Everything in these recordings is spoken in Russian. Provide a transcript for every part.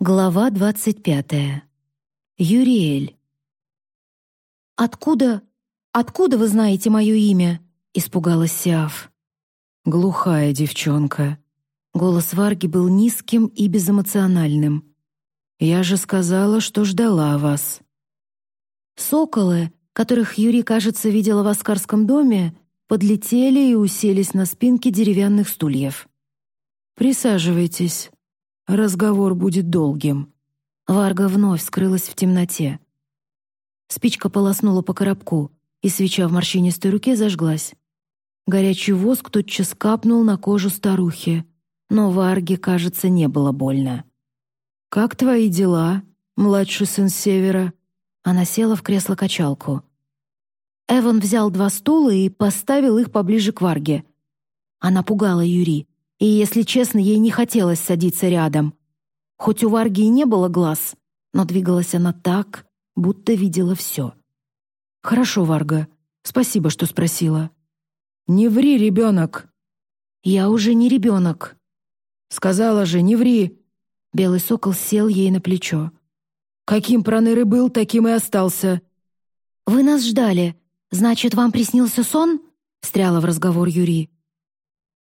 Глава двадцать пятая. Юриэль. «Откуда... откуда вы знаете мое имя?» — испугалась Сиаф. «Глухая девчонка». Голос Варги был низким и безэмоциональным. «Я же сказала, что ждала вас». Соколы, которых Юрий, кажется, видела в Оскарском доме, подлетели и уселись на спинки деревянных стульев. «Присаживайтесь. Разговор будет долгим». Варга вновь скрылась в темноте. Спичка полоснула по коробку, и свеча в морщинистой руке зажглась. Горячий воск тотчас капнул на кожу старухи, но Варге, кажется, не было больно. «Как твои дела, младший сын Севера?» Она села в кресло-качалку. Эван взял два стула и поставил их поближе к Варге. Она пугала Юри, и, если честно, ей не хотелось садиться рядом. Хоть у Варги и не было глаз, но двигалась она так, будто видела все. «Хорошо, Варга. Спасибо, что спросила». «Не ври, ребенок!» «Я уже не ребенок». «Сказала же, не ври!» Белый сокол сел ей на плечо. «Каким Проныры был, таким и остался». «Вы нас ждали. Значит, вам приснился сон?» Встряла в разговор Юрий.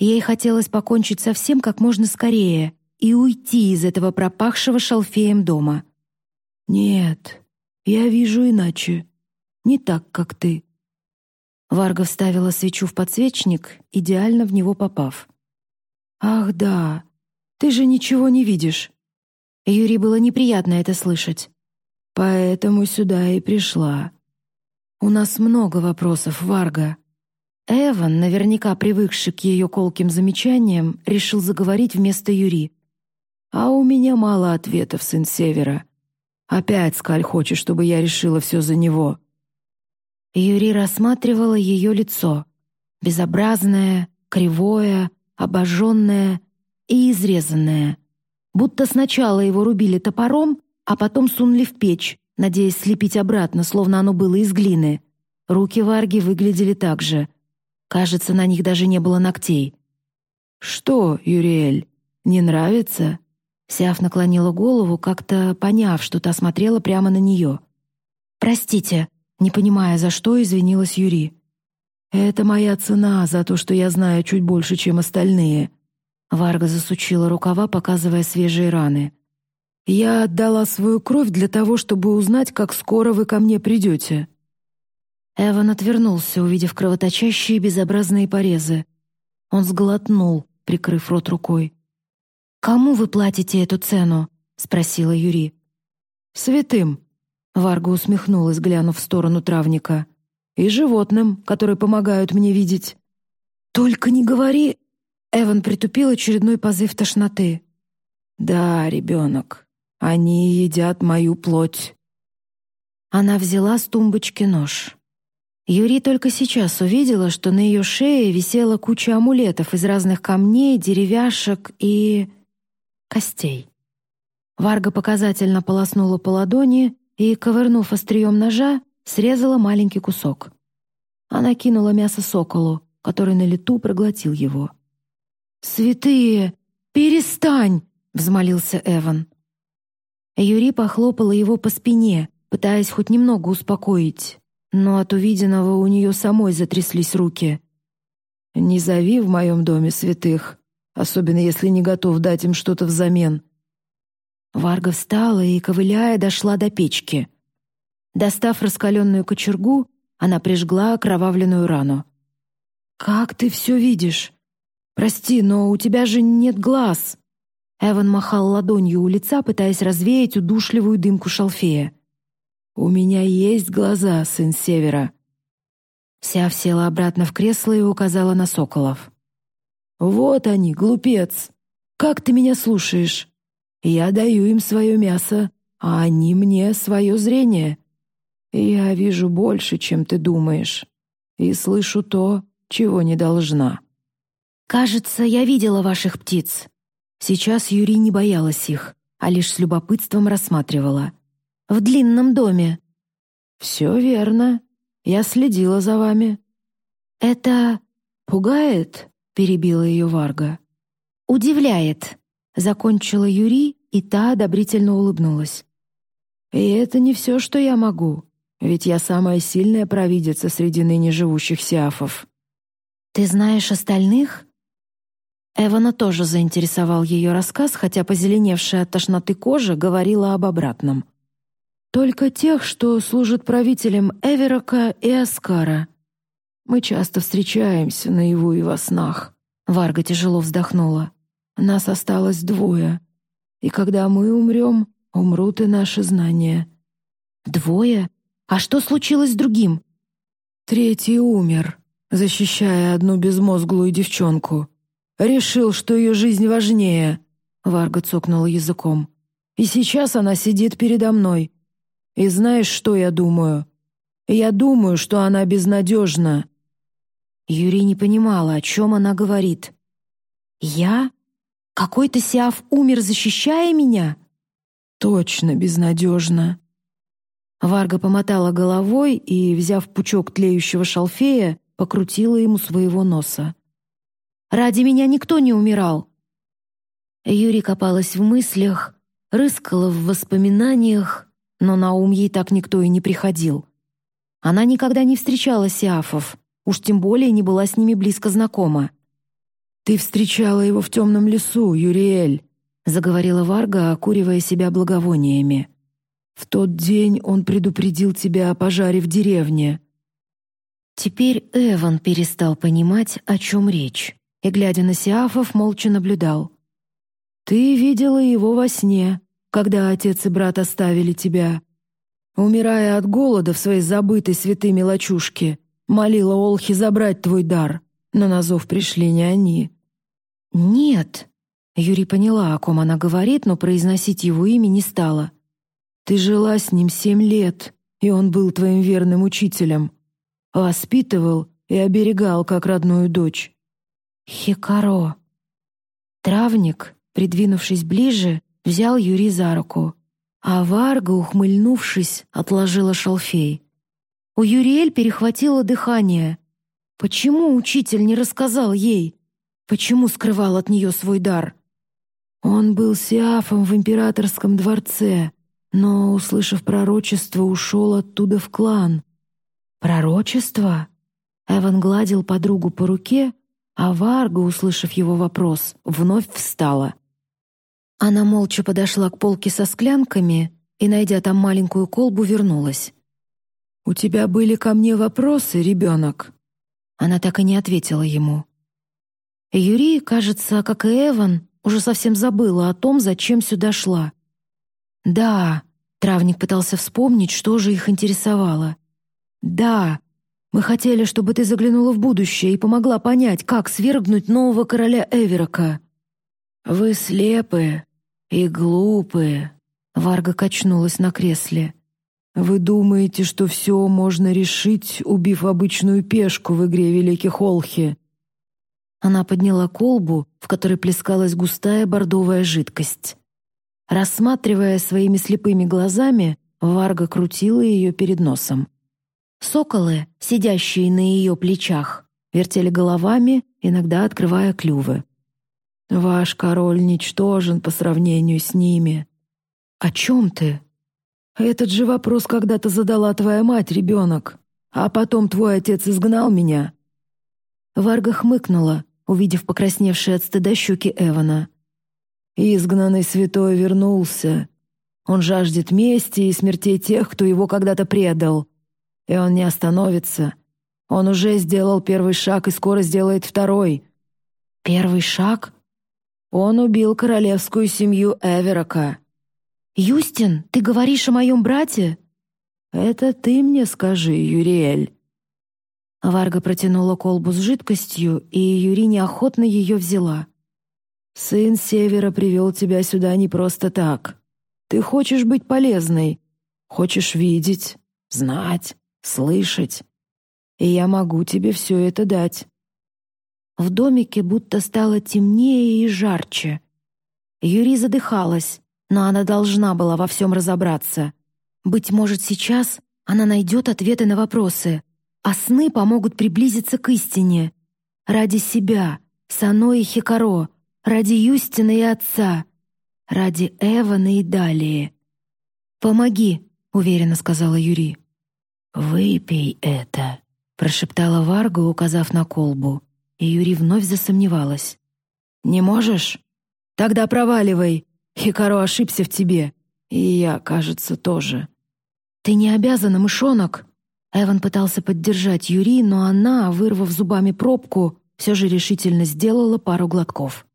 Ей хотелось покончить со всем как можно скорее и уйти из этого пропахшего шалфеем дома. «Нет, я вижу иначе. Не так, как ты». Варга вставила свечу в подсвечник, идеально в него попав. «Ах да, ты же ничего не видишь». Юрий было неприятно это слышать. «Поэтому сюда и пришла. У нас много вопросов, Варга. Эван, наверняка привыкший к ее колким замечаниям, решил заговорить вместо Юри. «А у меня мало ответов, сын Севера. Опять Скаль хочет, чтобы я решила все за него». Юри рассматривала ее лицо. Безобразное, кривое, обожженное и изрезанное. Будто сначала его рубили топором, а потом сунули в печь, надеясь слепить обратно, словно оно было из глины. Руки Варги выглядели так же — Кажется, на них даже не было ногтей. «Что, Юриэль, не нравится?» Сяв наклонила голову, как-то поняв, что та смотрела прямо на нее. «Простите», не понимая, за что извинилась Юри. «Это моя цена за то, что я знаю чуть больше, чем остальные». Варга засучила рукава, показывая свежие раны. «Я отдала свою кровь для того, чтобы узнать, как скоро вы ко мне придете». Эван отвернулся, увидев кровоточащие безобразные порезы. Он сглотнул, прикрыв рот рукой. «Кому вы платите эту цену?» — спросила Юри. «Святым», — Варга усмехнулась, глянув в сторону травника. «И животным, которые помогают мне видеть». «Только не говори...» Эван притупил очередной позыв тошноты. «Да, ребенок, они едят мою плоть». Она взяла с тумбочки нож. Юри только сейчас увидела, что на ее шее висела куча амулетов из разных камней, деревяшек и... костей. Варга показательно полоснула по ладони и, ковырнув острием ножа, срезала маленький кусок. Она кинула мясо соколу, который на лету проглотил его. «Святые! Перестань!» — взмолился Эван. Юри похлопала его по спине, пытаясь хоть немного успокоить но от увиденного у нее самой затряслись руки. «Не зови в моем доме святых, особенно если не готов дать им что-то взамен». Варга встала и, ковыляя, дошла до печки. Достав раскаленную кочергу, она прижгла окровавленную рану. «Как ты все видишь? Прости, но у тебя же нет глаз!» Эван махал ладонью у лица, пытаясь развеять удушливую дымку шалфея. «У меня есть глаза, сын Севера». Сяв села обратно в кресло и указала на соколов. «Вот они, глупец! Как ты меня слушаешь? Я даю им свое мясо, а они мне свое зрение. Я вижу больше, чем ты думаешь, и слышу то, чего не должна». «Кажется, я видела ваших птиц». Сейчас Юрий не боялась их, а лишь с любопытством рассматривала в длинном доме». «Все верно. Я следила за вами». «Это пугает?» — перебила ее Варга. «Удивляет», — закончила Юри и та одобрительно улыбнулась. «И это не все, что я могу, ведь я самая сильная провидица среди ныне живущих сиафов». «Ты знаешь остальных?» Эвана тоже заинтересовал ее рассказ, хотя позеленевшая от тошноты кожа говорила об обратном. «Только тех, что служат правителям Эверока и Аскара. Мы часто встречаемся наяву и во снах». Варга тяжело вздохнула. «Нас осталось двое. И когда мы умрем, умрут и наши знания». «Двое? А что случилось с другим?» «Третий умер, защищая одну безмозглую девчонку. Решил, что ее жизнь важнее», — Варга цокнула языком. «И сейчас она сидит передо мной. И знаешь, что я думаю? Я думаю, что она безнадежна». Юрий не понимала, о чем она говорит. «Я? Какой-то Сиаф умер, защищая меня?» «Точно безнадежно». Варга помотала головой и, взяв пучок тлеющего шалфея, покрутила ему своего носа. Ради меня никто не умирал. Юри копалась в мыслях, рыскала в воспоминаниях, но на ум ей так никто и не приходил. Она никогда не встречала сиафов, уж тем более не была с ними близко знакома. «Ты встречала его в темном лесу, Юриэль», — заговорила Варга, окуривая себя благовониями. «В тот день он предупредил тебя о пожаре в деревне». Теперь Эван перестал понимать, о чем речь и, глядя на Сиафов, молча наблюдал. «Ты видела его во сне, когда отец и брат оставили тебя. Умирая от голода в своей забытой святыми лачушке, молила Олхи забрать твой дар, но на зов пришли не они». «Нет», — Юрий поняла, о ком она говорит, но произносить его имя не стала. «Ты жила с ним семь лет, и он был твоим верным учителем. Воспитывал и оберегал, как родную дочь. Хикаро. Травник, придвинувшись ближе, взял Юри за руку, а Варга, ухмыльнувшись, отложила шалфей. У Юриэль перехватило дыхание. Почему учитель не рассказал ей? Почему скрывал от нее свой дар? Он был сиафом в императорском дворце, но, услышав пророчество, ушел оттуда в клан. Пророчество? Эван гладил подругу по руке, а Варга, услышав его вопрос, вновь встала. Она молча подошла к полке со склянками и, найдя там маленькую колбу, вернулась. «У тебя были ко мне вопросы, ребенок?» Она так и не ответила ему. Юрий, кажется, как и Эван, уже совсем забыла о том, зачем сюда шла. «Да», — травник пытался вспомнить, что же их интересовало. «Да, мы хотели, чтобы ты заглянула в будущее и помогла понять, как свергнуть нового короля Эверока». «Вы слепые и глупые», — Варга качнулась на кресле. «Вы думаете, что все можно решить, убив обычную пешку в игре Великих Олхи?» Она подняла колбу, в которой плескалась густая бордовая жидкость. Рассматривая своими слепыми глазами, Варга крутила ее перед носом. Соколы, сидящие на ее плечах, вертели головами, иногда открывая клювы. «Ваш король ничтожен по сравнению с ними». «О чем ты?» «Этот же вопрос когда-то задала твоя мать, ребенок, а потом твой отец изгнал меня». Варга хмыкнула, увидев покрасневшие от стыда щеки Эвана. «Изгнанный святой вернулся. Он жаждет мести и смертей тех, кто его когда-то предал. И он не остановится. Он уже сделал первый шаг и скоро сделает второй. Первый шаг? Он убил королевскую семью Эверока. «Юстин, ты говоришь о моем брате?» «Это ты мне скажи, Юриэль». Варга протянула колбу с жидкостью, и Юри неохотно ее взяла. «Сын Севера привел тебя сюда не просто так. Ты хочешь быть полезной, хочешь видеть, знать слышать. И я могу тебе все это дать». В домике будто стало темнее и жарче. Юри задыхалась, но она должна была во всем разобраться. Быть может, сейчас она найдет ответы на вопросы, а сны помогут приблизиться к истине. Ради себя, Сано и Хикаро, ради Юстина и отца, ради Эвана и далее. «Помоги», — уверенно сказала Юри. «Выпей это», — прошептала Варга, указав на колбу, и Юри вновь засомневалась. «Не можешь? Тогда проваливай. Хикаро ошибся в тебе. И я, кажется, тоже». «Ты не обязана, мышонок!» Эван пытался поддержать Юри, но она, вырвав зубами пробку, все же решительно сделала пару глотков.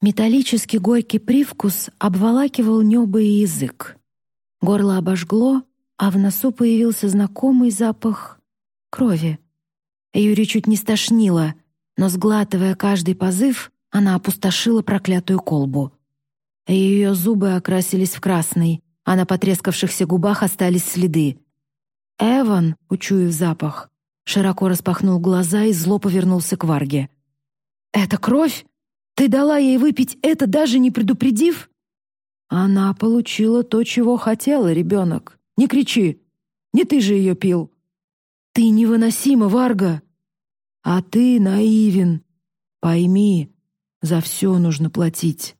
Металлический горький привкус обволакивал небо и язык. Горло обожгло, а в носу появился знакомый запах крови. Юри чуть не стошнило, но, сглатывая каждый позыв, она опустошила проклятую колбу. Ее зубы окрасились в красный, а на потрескавшихся губах остались следы. Эван, учуяв запах, широко распахнул глаза и зло повернулся к Варге. «Это кровь? Ты дала ей выпить это, даже не предупредив?» «Она получила то, чего хотела, ребенок. Не кричи. Не ты же ее пил». «Ты невыносима, Варга!» «А ты наивен. Пойми, за все нужно платить.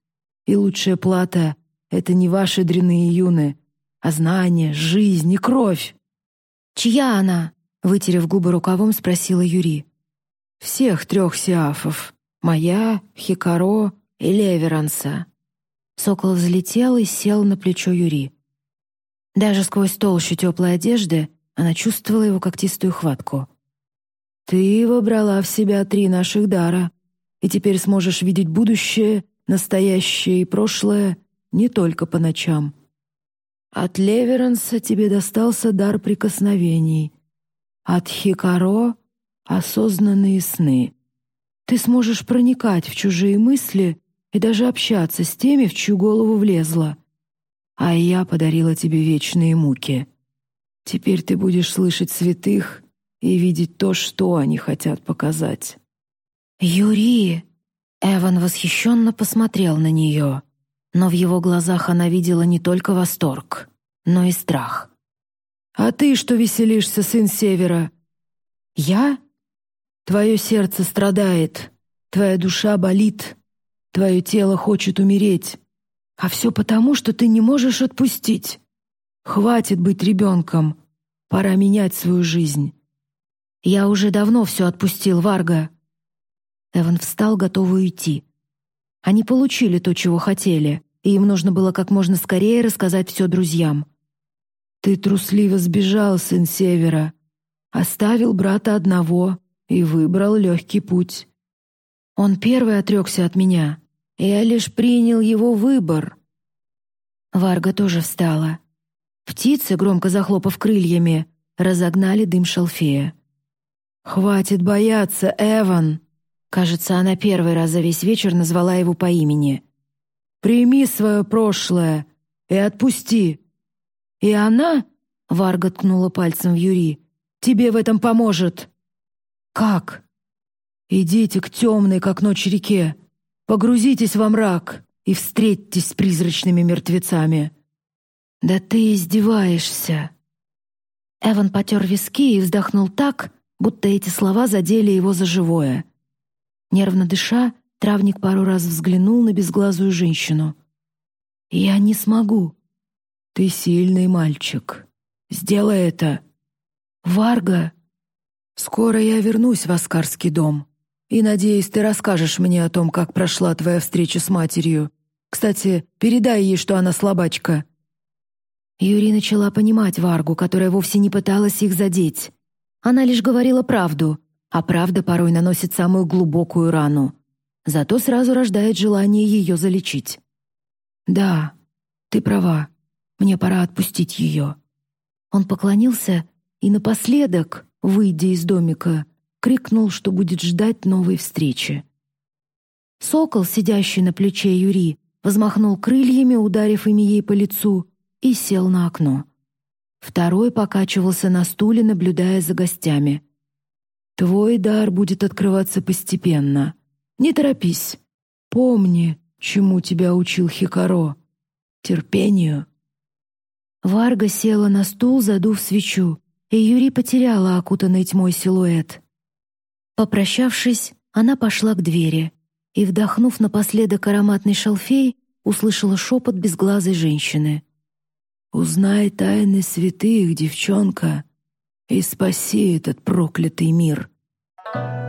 И лучшая плата — это не ваши дряные юны, а знания, жизнь и кровь». «Чья она?» — вытерев губы рукавом, спросила Юри. «Всех трех сиафов. Моя, Хикаро и Леверанса». Сокол взлетел и сел на плечо Юри. Даже сквозь толщу теплой одежды она чувствовала его когтистую хватку. «Ты выбрала в себя три наших дара, и теперь сможешь видеть будущее, настоящее и прошлое не только по ночам. От Леверанса тебе достался дар прикосновений, от Хикаро — осознанные сны. Ты сможешь проникать в чужие мысли и даже общаться с теми, в чью голову влезла. А я подарила тебе вечные муки. Теперь ты будешь слышать святых и видеть то, что они хотят показать. «Юрий!» Эван восхищенно посмотрел на нее, но в его глазах она видела не только восторг, но и страх. «А ты что веселишься, сын Севера?» «Я?» «Твое сердце страдает, твоя душа болит, твое тело хочет умереть, а все потому, что ты не можешь отпустить. Хватит быть ребенком, пора менять свою жизнь». «Я уже давно все отпустил, Варга», Эван встал, готовый уйти. Они получили то, чего хотели, и им нужно было как можно скорее рассказать все друзьям. «Ты трусливо сбежал, сын Севера, оставил брата одного и выбрал легкий путь. Он первый отрекся от меня, я лишь принял его выбор». Варга тоже встала. Птицы, громко захлопав крыльями, разогнали дым шалфея. «Хватит бояться, Эван!» Кажется, она первый раз за весь вечер назвала его по имени. «Прими свое прошлое и отпусти». «И она?» — Варга ткнула пальцем в Юри. «Тебе в этом поможет». «Как?» «Идите к темной, как ночь реке. Погрузитесь во мрак и встретьтесь с призрачными мертвецами». «Да ты издеваешься!» Эван потер виски и вздохнул так, будто эти слова задели его за живое. Нервно дыша, травник пару раз взглянул на безглазую женщину. «Я не смогу». «Ты сильный мальчик. Сделай это». «Варга». «Скоро я вернусь в Аскарский дом. И, надеюсь, ты расскажешь мне о том, как прошла твоя встреча с матерью. Кстати, передай ей, что она слабачка». Юри начала понимать Варгу, которая вовсе не пыталась их задеть. Она лишь говорила правду, а правда порой наносит самую глубокую рану. Зато сразу рождает желание ее залечить. «Да, ты права. Мне пора отпустить ее». Он поклонился и напоследок, выйдя из домика, крикнул, что будет ждать новой встречи. Сокол, сидящий на плече Юри, взмахнул крыльями, ударив ими ей по лицу, и сел на окно. Второй покачивался на стуле, наблюдая за гостями. Твой дар будет открываться постепенно. Не торопись. Помни, чему тебя учил Хикаро. Терпению. Варга села на стул, задув свечу, и Юри потеряла окутанный тьмой силуэт. Попрощавшись, она пошла к двери и, вдохнув напоследок ароматный шалфей, услышала шепот безглазой женщины. Узнай тайны святых, девчонка, и спаси этот проклятый мир. Thank you.